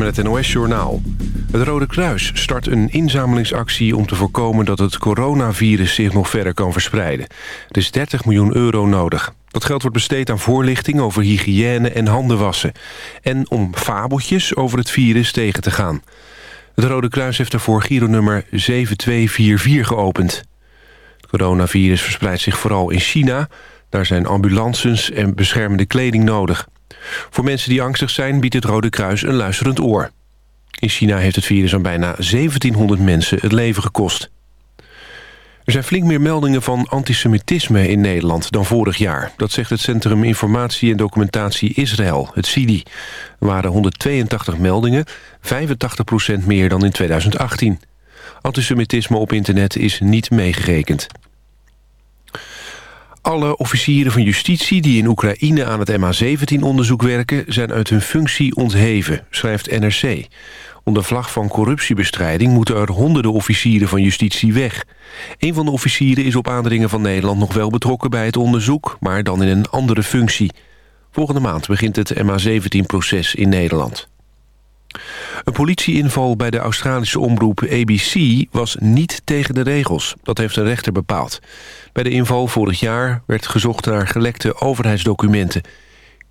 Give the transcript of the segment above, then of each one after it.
met het NOS-journaal. Het Rode Kruis start een inzamelingsactie om te voorkomen dat het coronavirus zich nog verder kan verspreiden. Er is 30 miljoen euro nodig. Dat geld wordt besteed aan voorlichting over hygiëne en handenwassen. En om fabeltjes over het virus tegen te gaan. Het Rode Kruis heeft daarvoor Giro-nummer 7244 geopend. Het coronavirus verspreidt zich vooral in China. Daar zijn ambulances en beschermende kleding nodig. Voor mensen die angstig zijn biedt het Rode Kruis een luisterend oor. In China heeft het virus aan bijna 1700 mensen het leven gekost. Er zijn flink meer meldingen van antisemitisme in Nederland dan vorig jaar. Dat zegt het Centrum Informatie en Documentatie Israël, het CIDI. Er waren 182 meldingen, 85% meer dan in 2018. Antisemitisme op internet is niet meegerekend. Alle officieren van justitie die in Oekraïne aan het MH17-onderzoek werken... zijn uit hun functie ontheven, schrijft NRC. Onder vlag van corruptiebestrijding moeten er honderden officieren van justitie weg. Een van de officieren is op aandringen van Nederland nog wel betrokken bij het onderzoek... maar dan in een andere functie. Volgende maand begint het MH17-proces in Nederland. Een politieinval bij de Australische omroep ABC was niet tegen de regels. Dat heeft een rechter bepaald. Bij de inval vorig jaar werd gezocht naar gelekte overheidsdocumenten.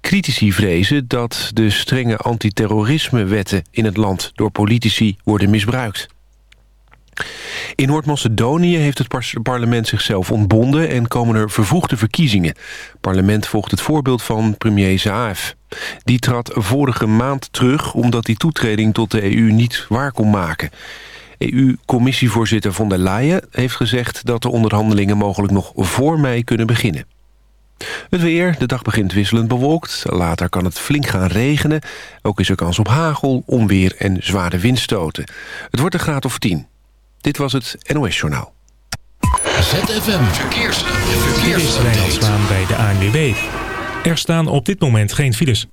Critici vrezen dat de strenge antiterrorismewetten in het land door politici worden misbruikt. In Noord-Macedonië heeft het parlement zichzelf ontbonden... en komen er vervroegde verkiezingen. Het parlement volgt het voorbeeld van premier Zaev. Die trad vorige maand terug omdat die toetreding tot de EU niet waar kon maken. EU-commissievoorzitter von der Leyen heeft gezegd... dat de onderhandelingen mogelijk nog voor mei kunnen beginnen. Het weer, de dag begint wisselend bewolkt. Later kan het flink gaan regenen. Ook is er kans op hagel, onweer en zware windstoten. Het wordt een graad of 10. Dit was het NOS Journaal. ZFM Verkeers. Verkeers. Dit bij de ANWB. Er staan op dit moment geen files.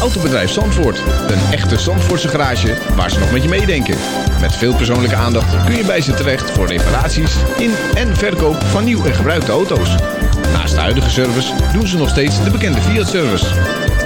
Autobedrijf Zandvoort. Een echte Zandvoortse garage waar ze nog met je meedenken. Met veel persoonlijke aandacht kun je bij ze terecht voor reparaties in en verkoop van nieuw en gebruikte auto's. Naast de huidige service doen ze nog steeds de bekende Fiat-service.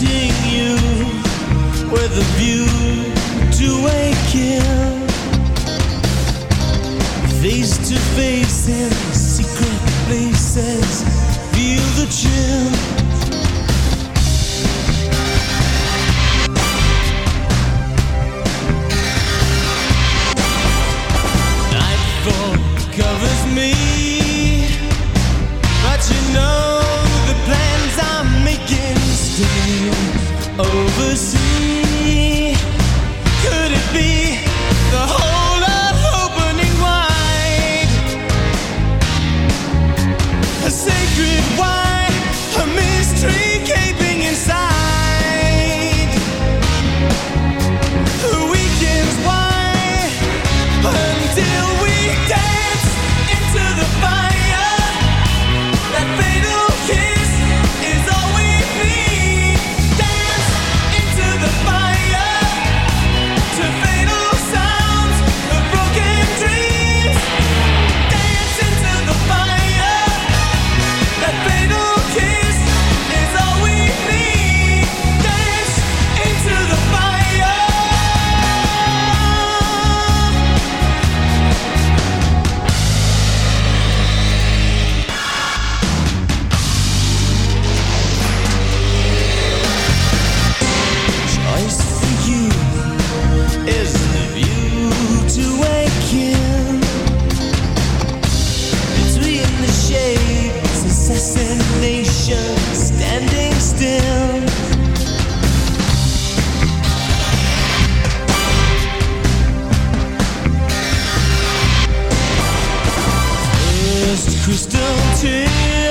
kissing you with a view to a kill. Face to face in secret places, feel the chill. tears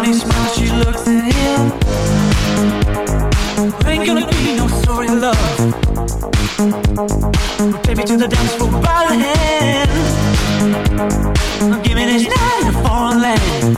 funny smile she looks at him. Ain't gonna be no story of love. Me to the dance floor by the hand. Give me this night in a foreign land.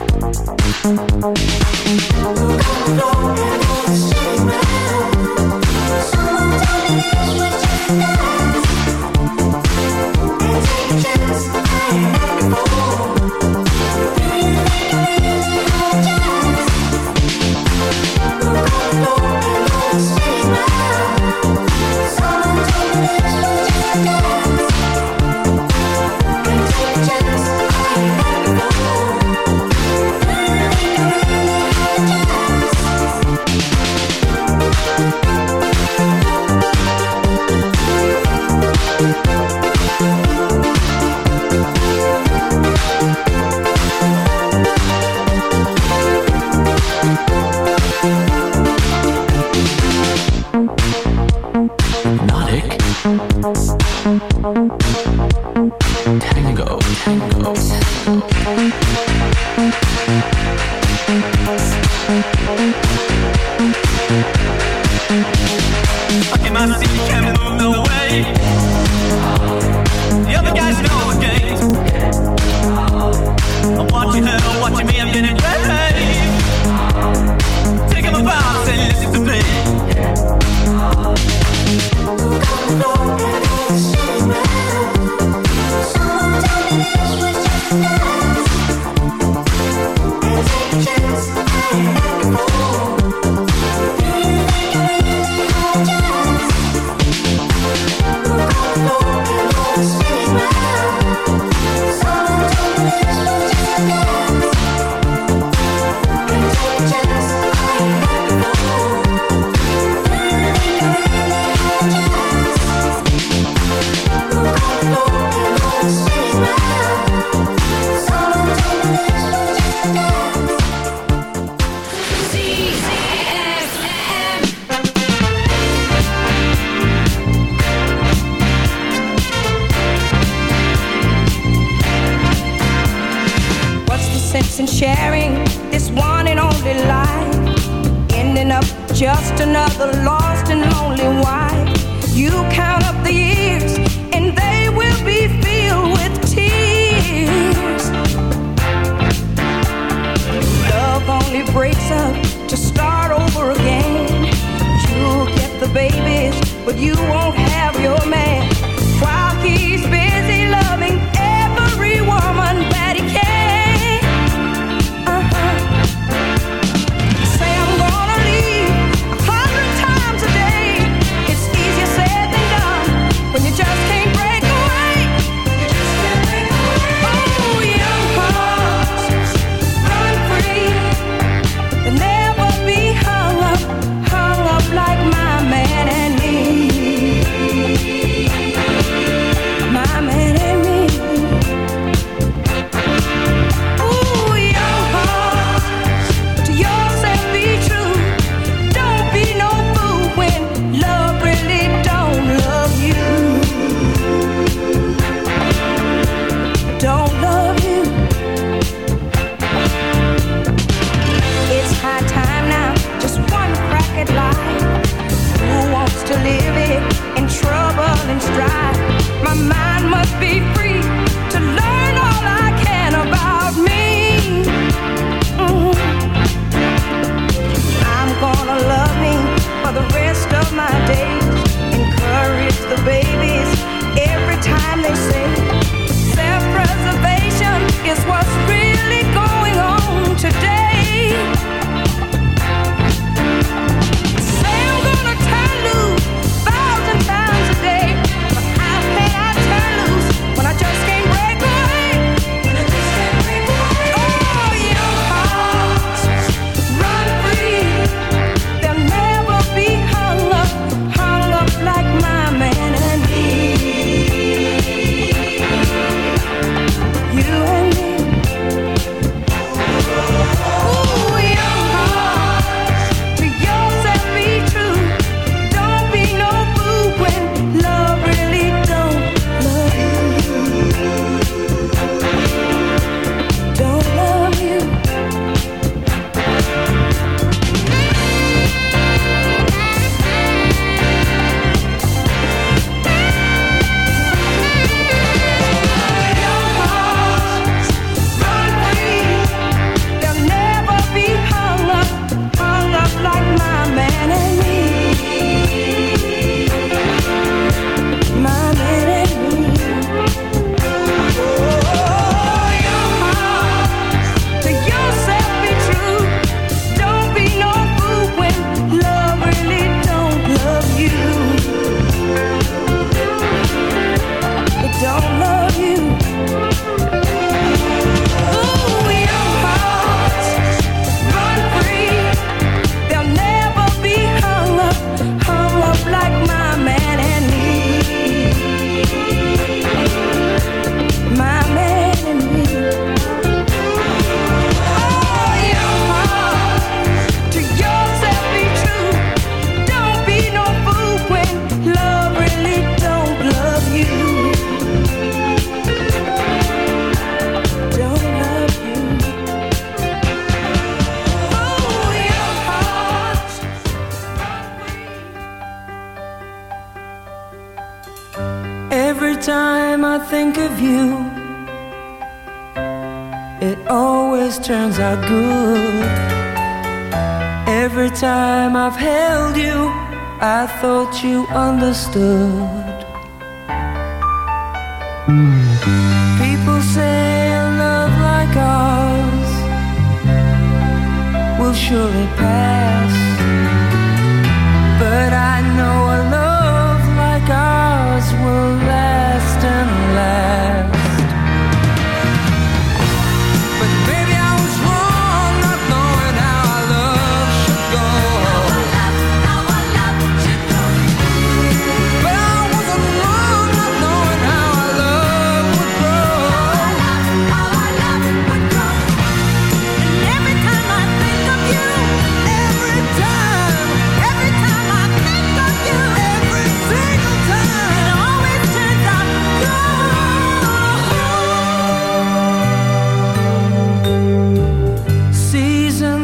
thought you understood.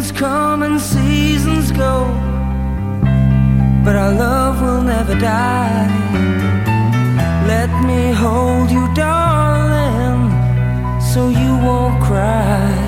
Seasons come and seasons go, but our love will never die. Let me hold you, darling, so you won't cry.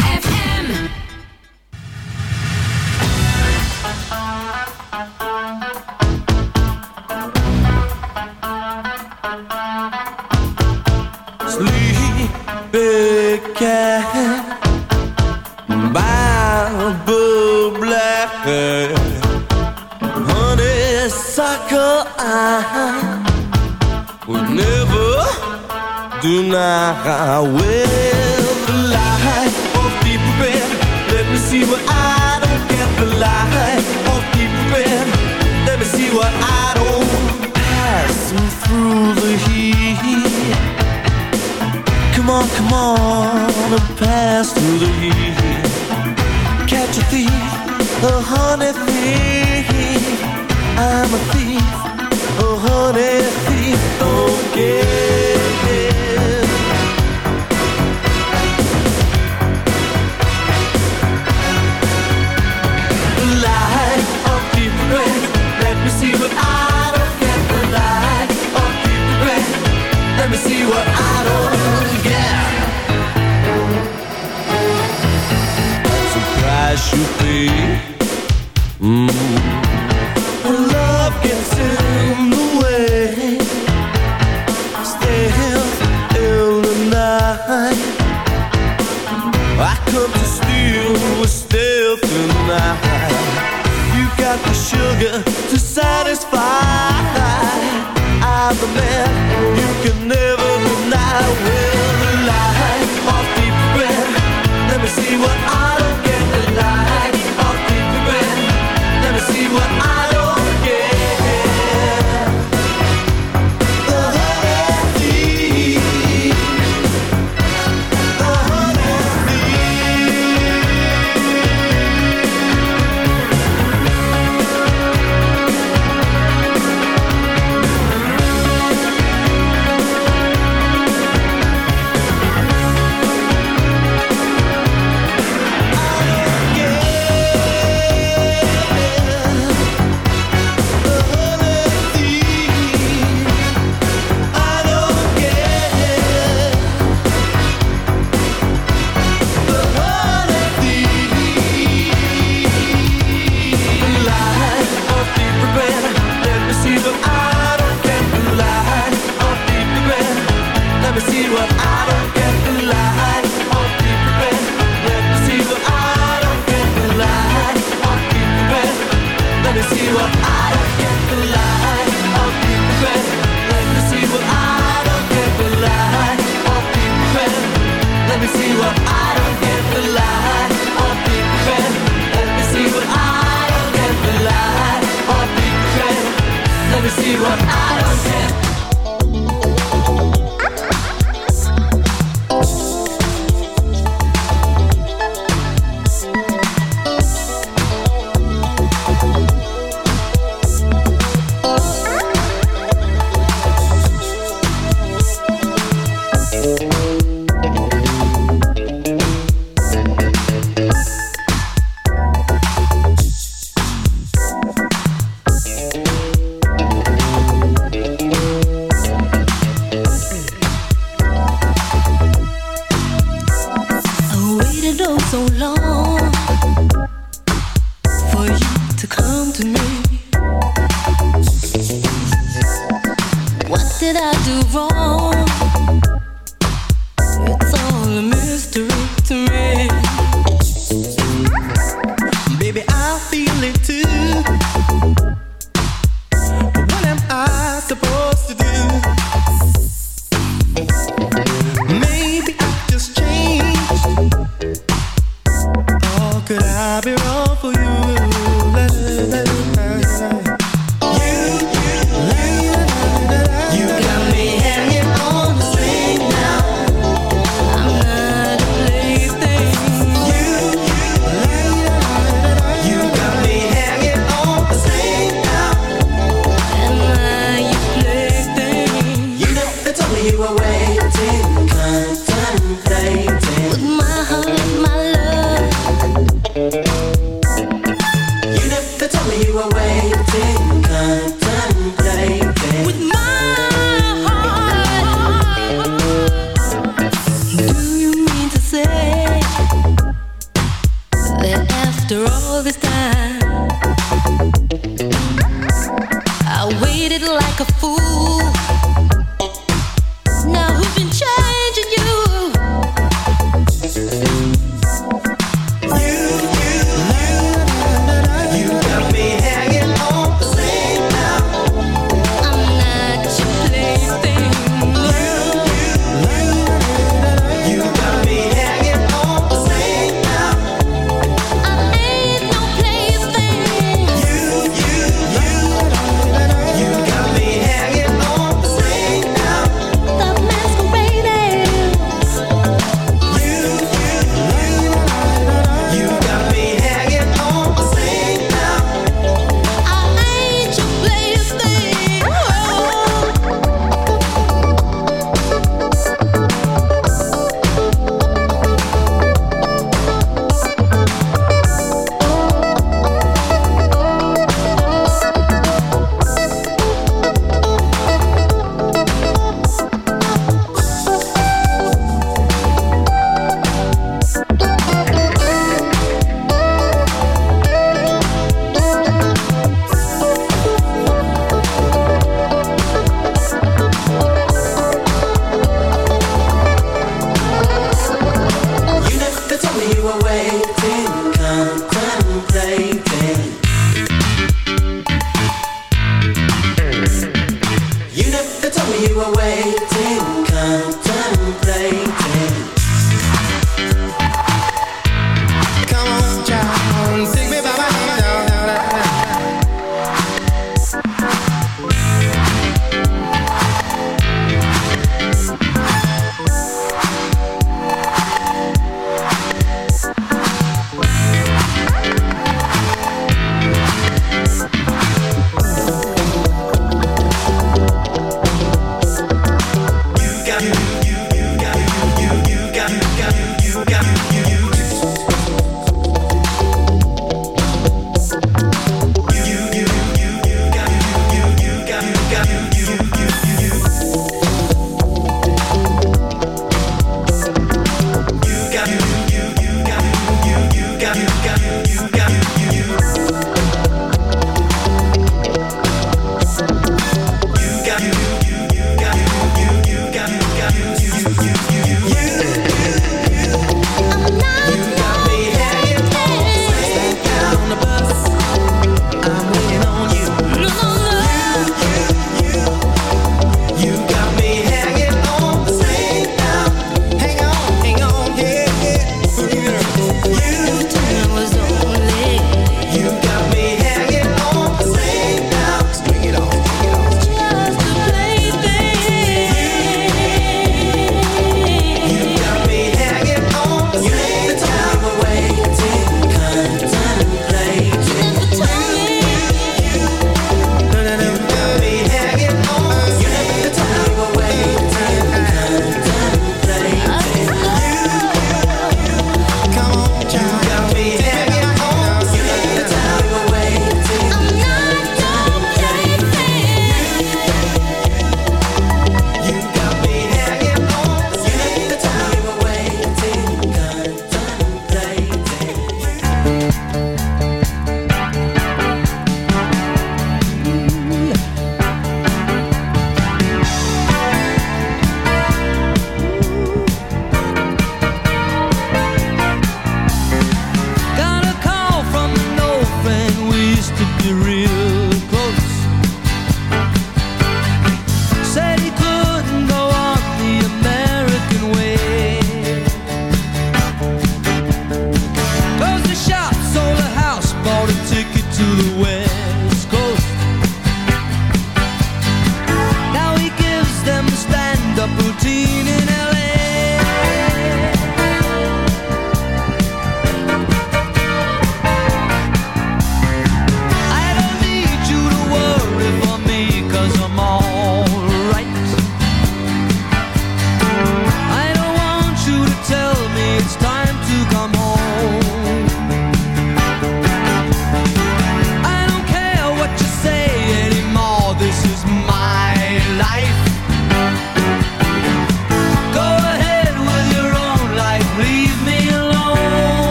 I don't get The lijf of die probeer Let me see what I don't Pass them through the heat Come on, come on And pass through the heat Catch a thief A honey thief I'm a thief, a honey thief, don't get. should be. Mm. When love gets in the way, still in the night. I come to steal with stealth tonight. You got the sugar to satisfy. I'm the man you can never deny. to come to me. What did I do wrong?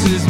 This is